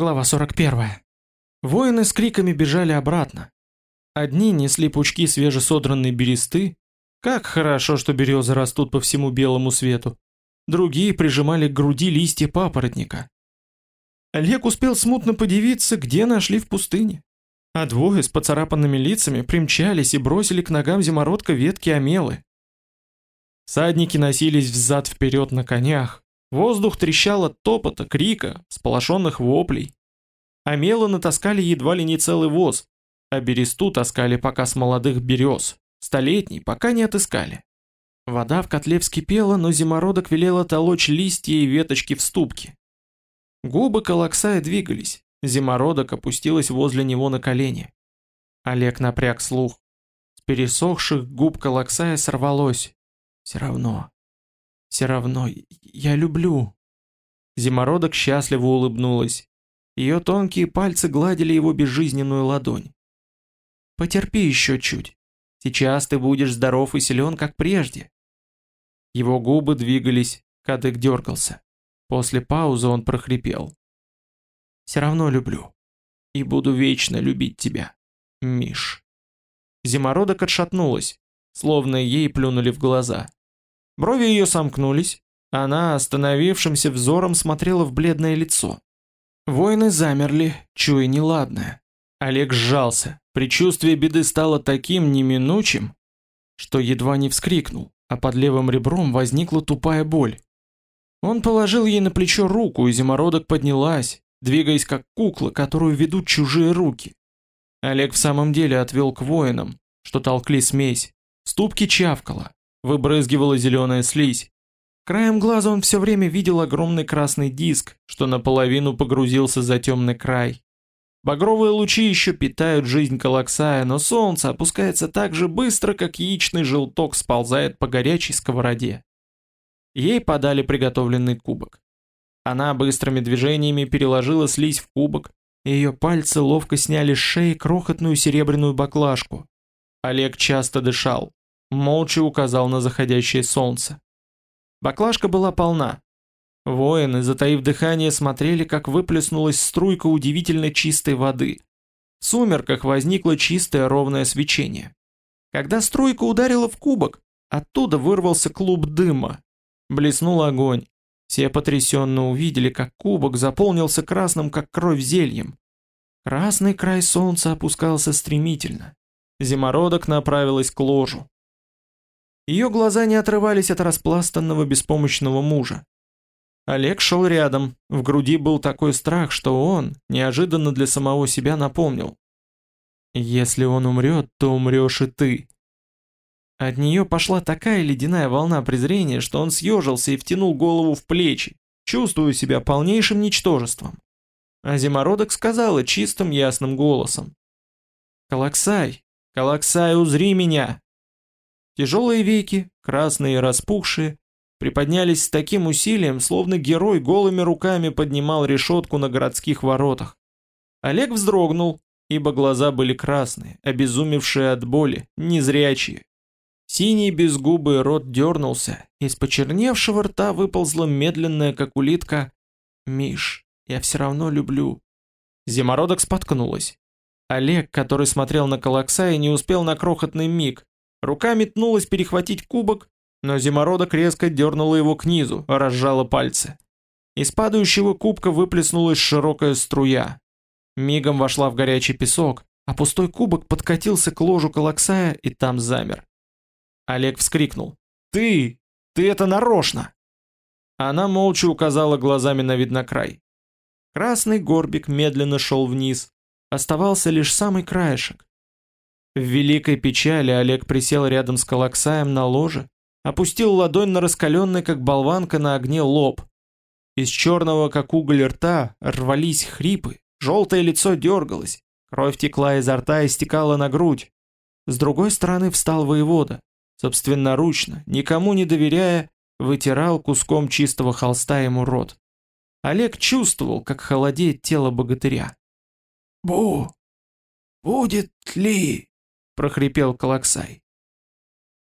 Глава 41. Воины с криками бежали обратно. Одни несли пучки свежесодранной бересты. Как хорошо, что березы растут по всему белому свету. Другие прижимали к груди листья папоротника. Олег успел смутно подивиться, где нашли в пустыне. А двое с поцарапанными лицами примчались и бросили к ногам зимородка ветки омелы. Садники носились взад-вперед на конях, Воздух трещал от топота, крика, сполошенных воплей. А мело натаскали едва ли не целый воз, а бересту таскали пока с молодых берез, столетний пока не отыскали. Вода в котле вскипела, но зимородок велела толочь листья и веточки в ступке. Губы Калаксая двигались, зимородок опустилась возле него на колени. Олег напряг слух. С пересохших губ Калаксая сорвалось. Все равно, все равно, я люблю. Зимородок счастливо улыбнулась. Ее тонкие пальцы гладили его безжизненную ладонь. Потерпи еще чуть. Сейчас ты будешь здоров и силен, как прежде. Его губы двигались, кадык дергался. После паузы он прохрипел. Все равно люблю. И буду вечно любить тебя, Миш. Зимородок отшатнулась, словно ей плюнули в глаза. Брови ее сомкнулись, она остановившимся взором смотрела в бледное лицо. Воины замерли, чуя неладное. Олег сжался, предчувствие беды стало таким неминучим, что едва не вскрикнул, а под левым ребром возникла тупая боль. Он положил ей на плечо руку, и зимородок поднялась, двигаясь как кукла, которую ведут чужие руки. Олег в самом деле отвел к воинам, что толкли смесь. Ступки чавкала, выбрызгивала зеленая слизь. Краем глаза он все время видел огромный красный диск, что наполовину погрузился за темный край. Багровые лучи еще питают жизнь Калаксая, но солнце опускается так же быстро, как яичный желток сползает по горячей сковороде. Ей подали приготовленный кубок. Она быстрыми движениями переложила слизь в кубок, и ее пальцы ловко сняли с шеи крохотную серебряную баклажку. Олег часто дышал молча указал на заходящее солнце. Баклажка была полна. Воины, затаив дыхание, смотрели, как выплеснулась струйка удивительно чистой воды. В сумерках возникло чистое ровное свечение. Когда струйка ударила в кубок, оттуда вырвался клуб дыма. Блеснул огонь. Все потрясенно увидели, как кубок заполнился красным, как кровь зельем. Красный край солнца опускался стремительно. Зимородок направилась к ложу. Ее глаза не отрывались от распластанного беспомощного мужа. Олег шел рядом, в груди был такой страх, что он, неожиданно для самого себя, напомнил. «Если он умрет, то умрешь и ты». От нее пошла такая ледяная волна презрения, что он съежился и втянул голову в плечи, чувствуя себя полнейшим ничтожеством. А зимородок сказала чистым ясным голосом. «Калаксай, Калаксай, узри меня! Тяжелые веки, красные и распухшие, приподнялись с таким усилием, словно герой голыми руками поднимал решетку на городских воротах. Олег вздрогнул, ибо глаза были красные, обезумевшие от боли, незрячие. Синий безгубый рот дернулся, из почерневшего рта выползла медленная, как улитка, «Миш, я все равно люблю». Зимородок споткнулась. Олег, который смотрел на Калакса и не успел на крохотный миг, Рука метнулась перехватить кубок, но зимородок резко дернула его к низу, разжала пальцы. Из падающего кубка выплеснулась широкая струя. Мигом вошла в горячий песок, а пустой кубок подкатился к ложу Калаксая и там замер. Олег вскрикнул. «Ты! Ты это нарочно!» Она молча указала глазами на виднокрай. Красный горбик медленно шел вниз. Оставался лишь самый краешек. В великой печали Олег присел рядом с Калаксаем на ложе, опустил ладонь на раскаленный, как болванка на огне, лоб. Из черного, как уголь рта, рвались хрипы, желтое лицо дергалось, кровь текла изо рта и стекала на грудь. С другой стороны встал воевода, собственноручно, никому не доверяя, вытирал куском чистого холста ему рот. Олег чувствовал, как холодеет тело богатыря. «Бу! Будет ли?» Прохрипел Калаксай.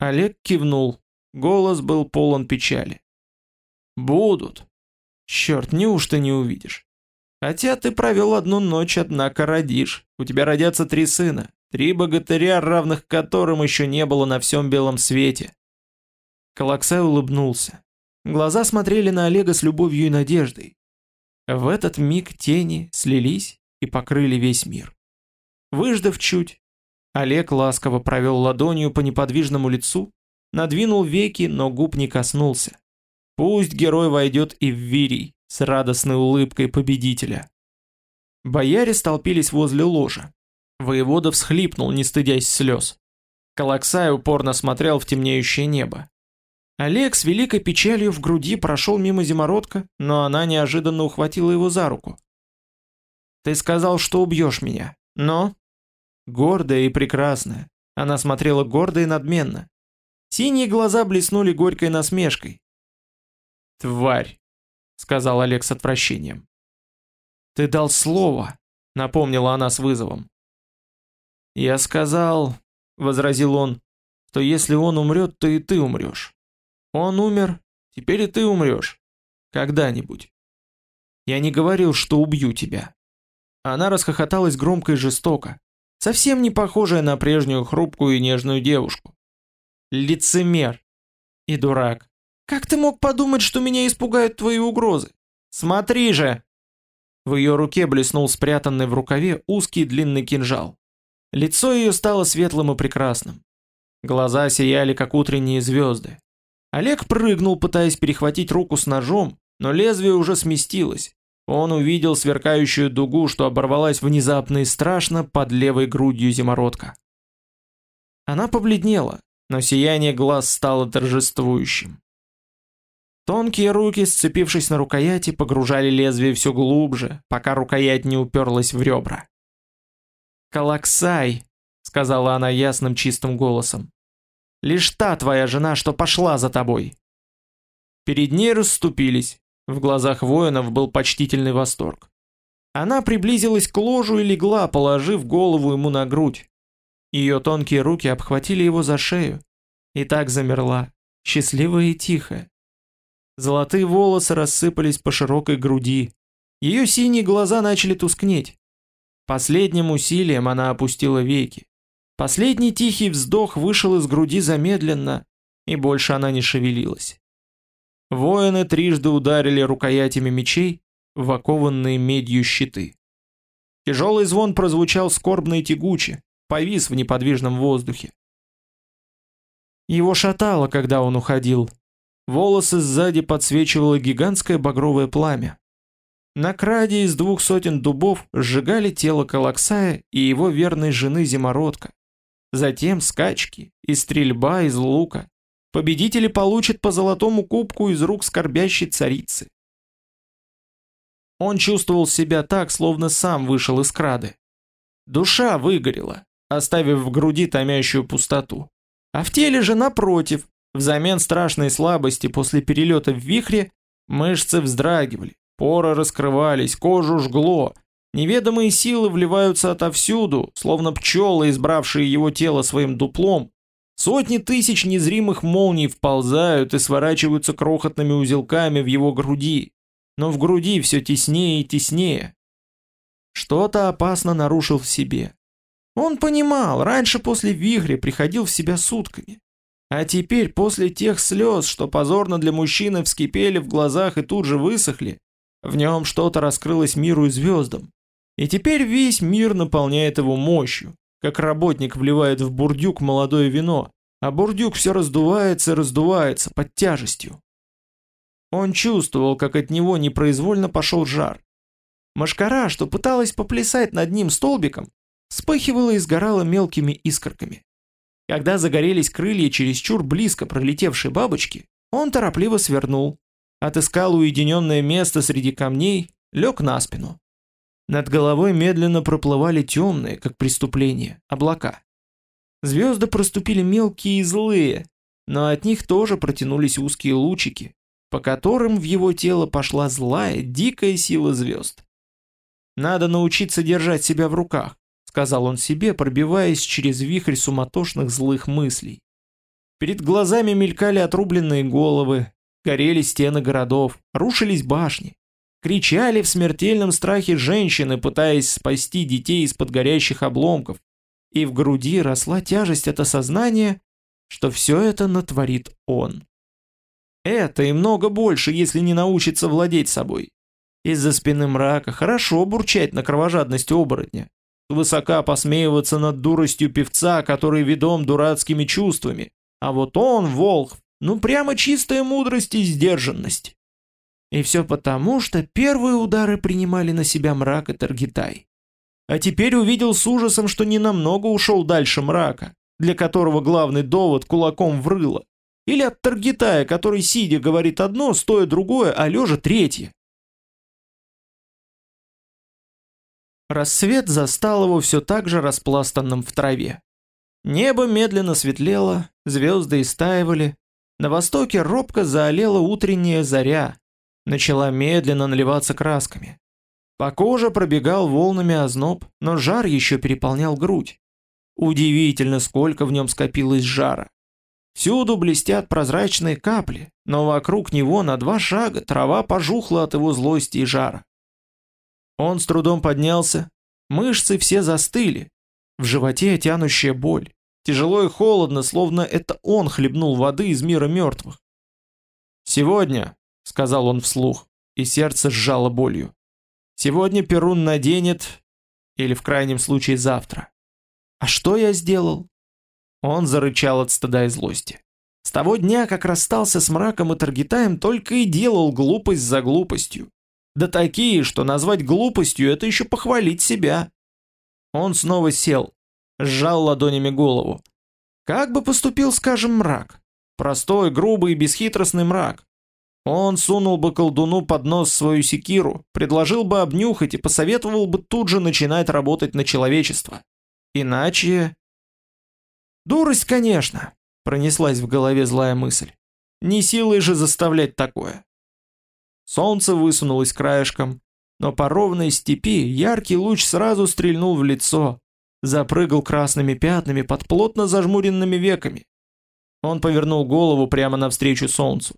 Олег кивнул. Голос был полон печали. Будут. Черт, неужто не увидишь? Хотя ты провел одну ночь, однако родишь. У тебя родятся три сына, три богатыря, равных которым еще не было на всем белом свете. Калаксай улыбнулся. Глаза смотрели на Олега с любовью и надеждой. В этот миг тени слились и покрыли весь мир. Выждав чуть, Олег ласково провел ладонью по неподвижному лицу, надвинул веки, но губ не коснулся. Пусть герой войдет и в Вирий с радостной улыбкой победителя. Бояре столпились возле ложа. Воевода всхлипнул, не стыдясь слез. Калаксай упорно смотрел в темнеющее небо. Олег с великой печалью в груди прошел мимо зимородка, но она неожиданно ухватила его за руку. «Ты сказал, что убьешь меня, но...» Гордая и прекрасная, она смотрела гордо и надменно. Синие глаза блеснули горькой насмешкой. «Тварь!» — сказал Олег с отвращением. «Ты дал слово», — напомнила она с вызовом. «Я сказал», — возразил он, — «что если он умрет, то и ты умрешь. Он умер, теперь и ты умрешь. Когда-нибудь. Я не говорил, что убью тебя. Она расхохоталась громко и жестоко, совсем не похожая на прежнюю хрупкую и нежную девушку. Лицемер и дурак. Как ты мог подумать, что меня испугают твои угрозы? Смотри же! В ее руке блеснул спрятанный в рукаве узкий длинный кинжал. Лицо ее стало светлым и прекрасным. Глаза сияли, как утренние звезды. Олег прыгнул, пытаясь перехватить руку с ножом, но лезвие уже сместилось. Он увидел сверкающую дугу, что оборвалась внезапно и страшно под левой грудью зимородка. Она побледнела, но сияние глаз стало торжествующим. Тонкие руки, сцепившись на рукояти, погружали лезвие все глубже, пока рукоять не уперлась в ребра. «Калаксай!» — сказала она ясным чистым голосом. Лишь та твоя жена, что пошла за тобой. Перед ней расступились. В глазах воинов был почтительный восторг. Она приблизилась к ложу и легла, положив голову ему на грудь. Ее тонкие руки обхватили его за шею. И так замерла, счастливая и тихая. Золотые волосы рассыпались по широкой груди. Ее синие глаза начали тускнеть. Последним усилием она опустила веки. Последний тихий вздох вышел из груди замедленно, и больше она не шевелилась. Воины трижды ударили рукоятями мечей в окованные медью щиты. Тяжелый звон прозвучал скорбно и тягуче, повис в неподвижном воздухе. Его шатало, когда он уходил. Волосы сзади подсвечивало гигантское багровое пламя. На краде из двух сотен дубов сжигали тело Калаксая и его верной жены Зимородка. Затем скачки и стрельба из лука. Победители получат по золотому кубку из рук скорбящей царицы. Он чувствовал себя так, словно сам вышел из крады. Душа выгорела, оставив в груди томящую пустоту. А в теле же напротив, взамен страшной слабости после перелета в вихре, мышцы вздрагивали, поры раскрывались, кожу жгло, Неведомые силы вливаются отовсюду, словно пчелы, избравшие его тело своим дуплом. Сотни тысяч незримых молний вползают и сворачиваются крохотными узелками в его груди. Но в груди все теснее и теснее. Что-то опасно нарушил в себе. Он понимал, раньше после вихря приходил в себя сутками. А теперь, после тех слез, что позорно для мужчины вскипели в глазах и тут же высохли, в нем что-то раскрылось миру и звездам. И теперь весь мир наполняет его мощью, как работник вливает в бурдюк молодое вино, а бурдюк все раздувается и раздувается под тяжестью. Он чувствовал, как от него непроизвольно пошел жар. Машкара, что пыталась поплясать над ним столбиком, вспыхивала и сгорала мелкими искорками. Когда загорелись крылья чересчур близко пролетевшей бабочки, он торопливо свернул, отыскал уединенное место среди камней, лег на спину. Над головой медленно проплывали темные, как преступление, облака. Звезды проступили мелкие и злые, но от них тоже протянулись узкие лучики, по которым в его тело пошла злая, дикая сила звезд. «Надо научиться держать себя в руках», — сказал он себе, пробиваясь через вихрь суматошных злых мыслей. Перед глазами мелькали отрубленные головы, горели стены городов, рушились башни. Кричали в смертельном страхе женщины, пытаясь спасти детей из-под горящих обломков. И в груди росла тяжесть от осознания, что все это натворит он. Это и много больше, если не научится владеть собой. Из-за спины мрака хорошо бурчать на кровожадность оборотня. Высока посмеиваться над дуростью певца, который ведом дурацкими чувствами. А вот он, Волх, ну прямо чистая мудрость и сдержанность. И все потому, что первые удары принимали на себя мрак и Таргитай. А теперь увидел с ужасом, что не намного ушел дальше мрака, для которого главный довод кулаком в рыло. Или от Таргитая, который сидя говорит одно, стоя другое, а лежа третье. Рассвет застал его все так же распластанным в траве. Небо медленно светлело, звезды истаивали. На востоке робко заолела утренняя заря. Начала медленно наливаться красками. По коже пробегал волнами озноб, но жар еще переполнял грудь. Удивительно, сколько в нем скопилось жара. Всюду блестят прозрачные капли, но вокруг него на два шага трава пожухла от его злости и жара. Он с трудом поднялся, мышцы все застыли, в животе тянущая боль. Тяжело и холодно, словно это он хлебнул воды из мира мертвых. «Сегодня», — сказал он вслух, и сердце сжало болью. «Сегодня Перун наденет, или в крайнем случае завтра. А что я сделал?» Он зарычал от стыда и злости. С того дня, как расстался с мраком и Таргитаем, только и делал глупость за глупостью. Да такие, что назвать глупостью – это еще похвалить себя. Он снова сел, сжал ладонями голову. Как бы поступил, скажем, мрак? Простой, грубый бесхитростный мрак. Он сунул бы колдуну под нос свою секиру, предложил бы обнюхать и посоветовал бы тут же начинать работать на человечество. Иначе... Дурость, конечно, пронеслась в голове злая мысль. Не силой же заставлять такое. Солнце высунулось краешком, но по ровной степи яркий луч сразу стрельнул в лицо, запрыгал красными пятнами под плотно зажмуренными веками. Он повернул голову прямо навстречу солнцу.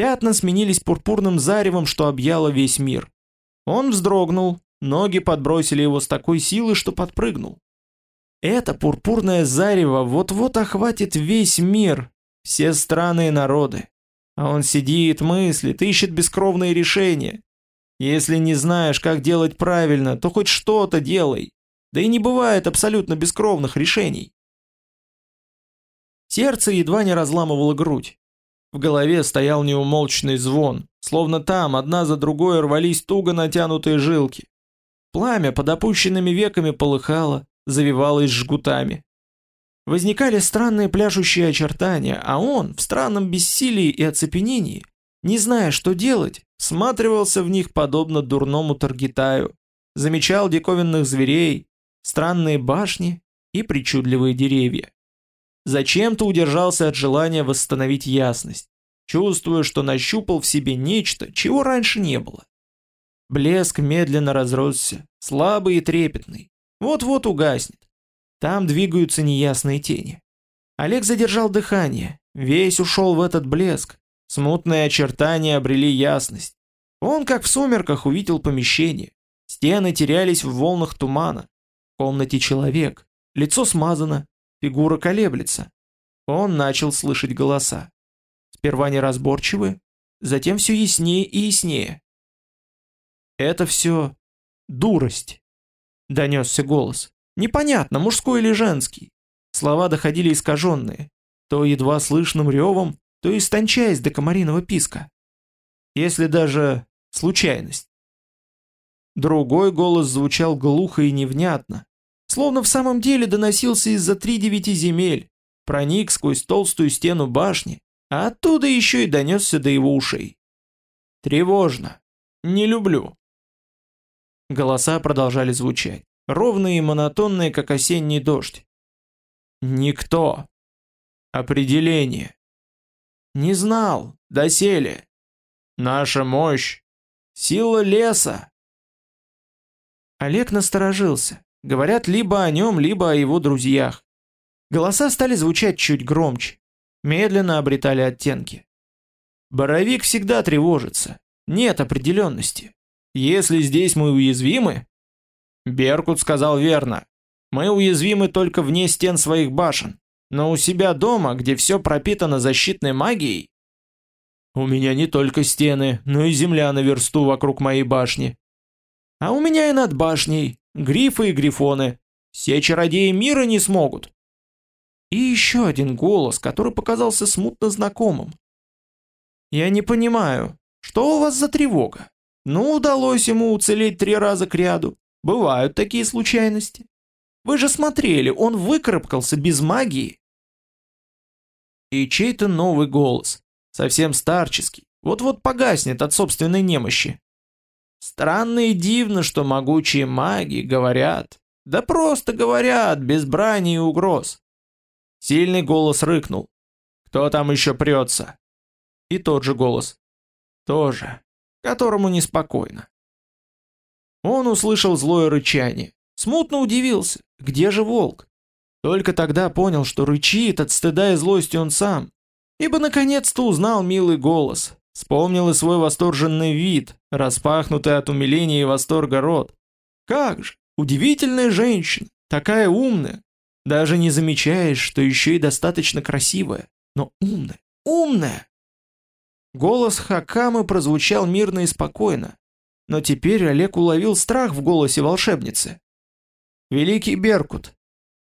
Пятна сменились пурпурным заревом, что объяло весь мир. Он вздрогнул, ноги подбросили его с такой силой, что подпрыгнул. Это пурпурное зарево вот-вот охватит весь мир, все страны и народы. А он сидит, мыслит, ищет бескровные решения. Если не знаешь, как делать правильно, то хоть что-то делай. Да и не бывает абсолютно бескровных решений. Сердце едва не разламывало грудь. В голове стоял неумолчный звон, словно там одна за другой рвались туго натянутые жилки. Пламя под опущенными веками полыхало, завивалось жгутами. Возникали странные пляшущие очертания, а он, в странном бессилии и оцепенении, не зная, что делать, всматривался в них подобно дурному Таргитаю, замечал диковинных зверей, странные башни и причудливые деревья. Зачем-то удержался от желания восстановить ясность, чувствуя, что нащупал в себе нечто, чего раньше не было. Блеск медленно разросся, слабый и трепетный, вот-вот угаснет. Там двигаются неясные тени. Олег задержал дыхание, весь ушел в этот блеск. Смутные очертания обрели ясность. Он, как в сумерках, увидел помещение. Стены терялись в волнах тумана. В комнате человек. Лицо смазано, фигура колеблется. Он начал слышать голоса. Сперва неразборчивые, затем все яснее и яснее. «Это все дурость», — донесся голос. Непонятно, мужской или женский. Слова доходили искаженные, то едва слышным ревом, то истончаясь до комариного писка. Если даже случайность. Другой голос звучал глухо и невнятно, словно в самом деле доносился из-за три девяти земель, проник сквозь толстую стену башни, а оттуда еще и донесся до его ушей. Тревожно. Не люблю. Голоса продолжали звучать ровные и монотонные, как осенний дождь. Никто. Определение. Не знал, доселе. Наша мощь. Сила леса. Олег насторожился. Говорят либо о нем, либо о его друзьях. Голоса стали звучать чуть громче. Медленно обретали оттенки. Боровик всегда тревожится. Нет определенности. Если здесь мы уязвимы...» Беркут сказал верно. «Мы уязвимы только вне стен своих башен. Но у себя дома, где все пропитано защитной магией...» «У меня не только стены, но и земля на версту вокруг моей башни. А у меня и над башней, грифы и грифоны. Все чародеи мира не смогут». И еще один голос, который показался смутно знакомым. «Я не понимаю, что у вас за тревога? Ну, удалось ему уцелеть три раза к ряду. Бывают такие случайности. Вы же смотрели, он выкарабкался без магии. И чей-то новый голос, совсем старческий, вот-вот погаснет от собственной немощи. Странно и дивно, что могучие маги говорят, да просто говорят, без брани и угроз. Сильный голос рыкнул. Кто там еще прется? И тот же голос. Тоже которому неспокойно. Он услышал злое рычание, смутно удивился, где же волк? Только тогда понял, что рычит от стыда и злости он сам, ибо наконец-то узнал милый голос, вспомнил и свой восторженный вид, распахнутый от умиления и восторга рот. Как же, удивительная женщина, такая умная, даже не замечаешь, что еще и достаточно красивая, но умная, умная. Голос Хакамы прозвучал мирно и спокойно, но теперь Олег уловил страх в голосе волшебницы. «Великий Беркут,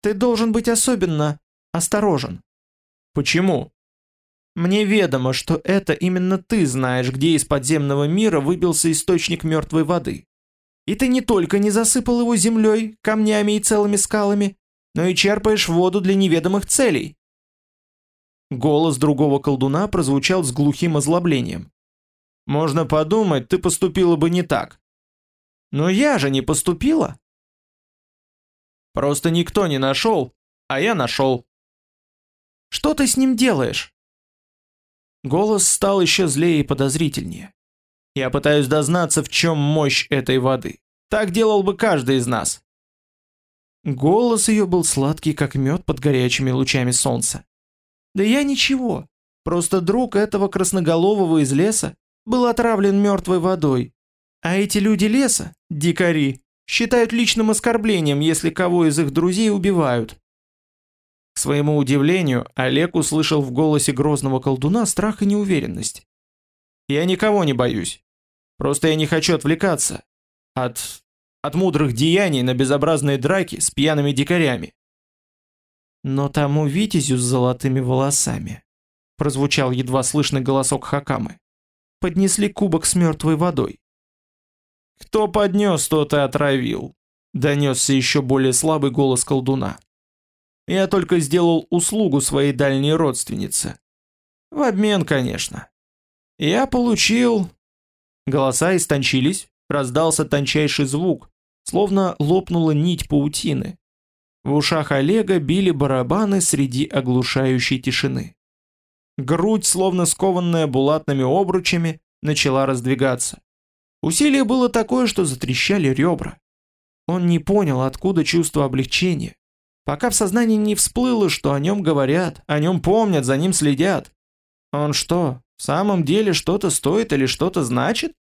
ты должен быть особенно осторожен». «Почему?» «Мне ведомо, что это именно ты знаешь, где из подземного мира выбился источник мертвой воды. И ты не только не засыпал его землей, камнями и целыми скалами, но и черпаешь воду для неведомых целей. Голос другого колдуна прозвучал с глухим озлоблением. «Можно подумать, ты поступила бы не так». «Но я же не поступила!» «Просто никто не нашел, а я нашел». «Что ты с ним делаешь?» Голос стал еще злее и подозрительнее. «Я пытаюсь дознаться, в чем мощь этой воды. Так делал бы каждый из нас». Голос ее был сладкий, как мед под горячими лучами солнца. Да я ничего. Просто друг этого красноголового из леса был отравлен мертвой водой. А эти люди леса, дикари, считают личным оскорблением, если кого из их друзей убивают. Своему удивлению, Олег услышал в голосе грозного колдуна страх и неуверенность. «Я никого не боюсь. Просто я не хочу отвлекаться от... от мудрых деяний на безобразные драки с пьяными дикарями. Но тому витязю с золотыми волосами, прозвучал едва слышный голосок Хакамы, поднесли кубок с мертвой водой. Кто поднес, тот и отравил, донесся еще более слабый голос колдуна. Я только сделал услугу своей дальней родственнице. В обмен, конечно. Я получил... Голоса истончились, раздался тончайший звук, словно лопнула нить паутины, в ушах Олега били барабаны среди оглушающей тишины. Грудь, словно скованная булатными обручами, начала раздвигаться. Усилие было такое, что затрещали ребра. Он не понял, откуда чувство облегчения, пока в сознании не всплыло, что о нем говорят, о нем помнят, за ним следят. Он что, в самом деле что-то стоит или что-то значит?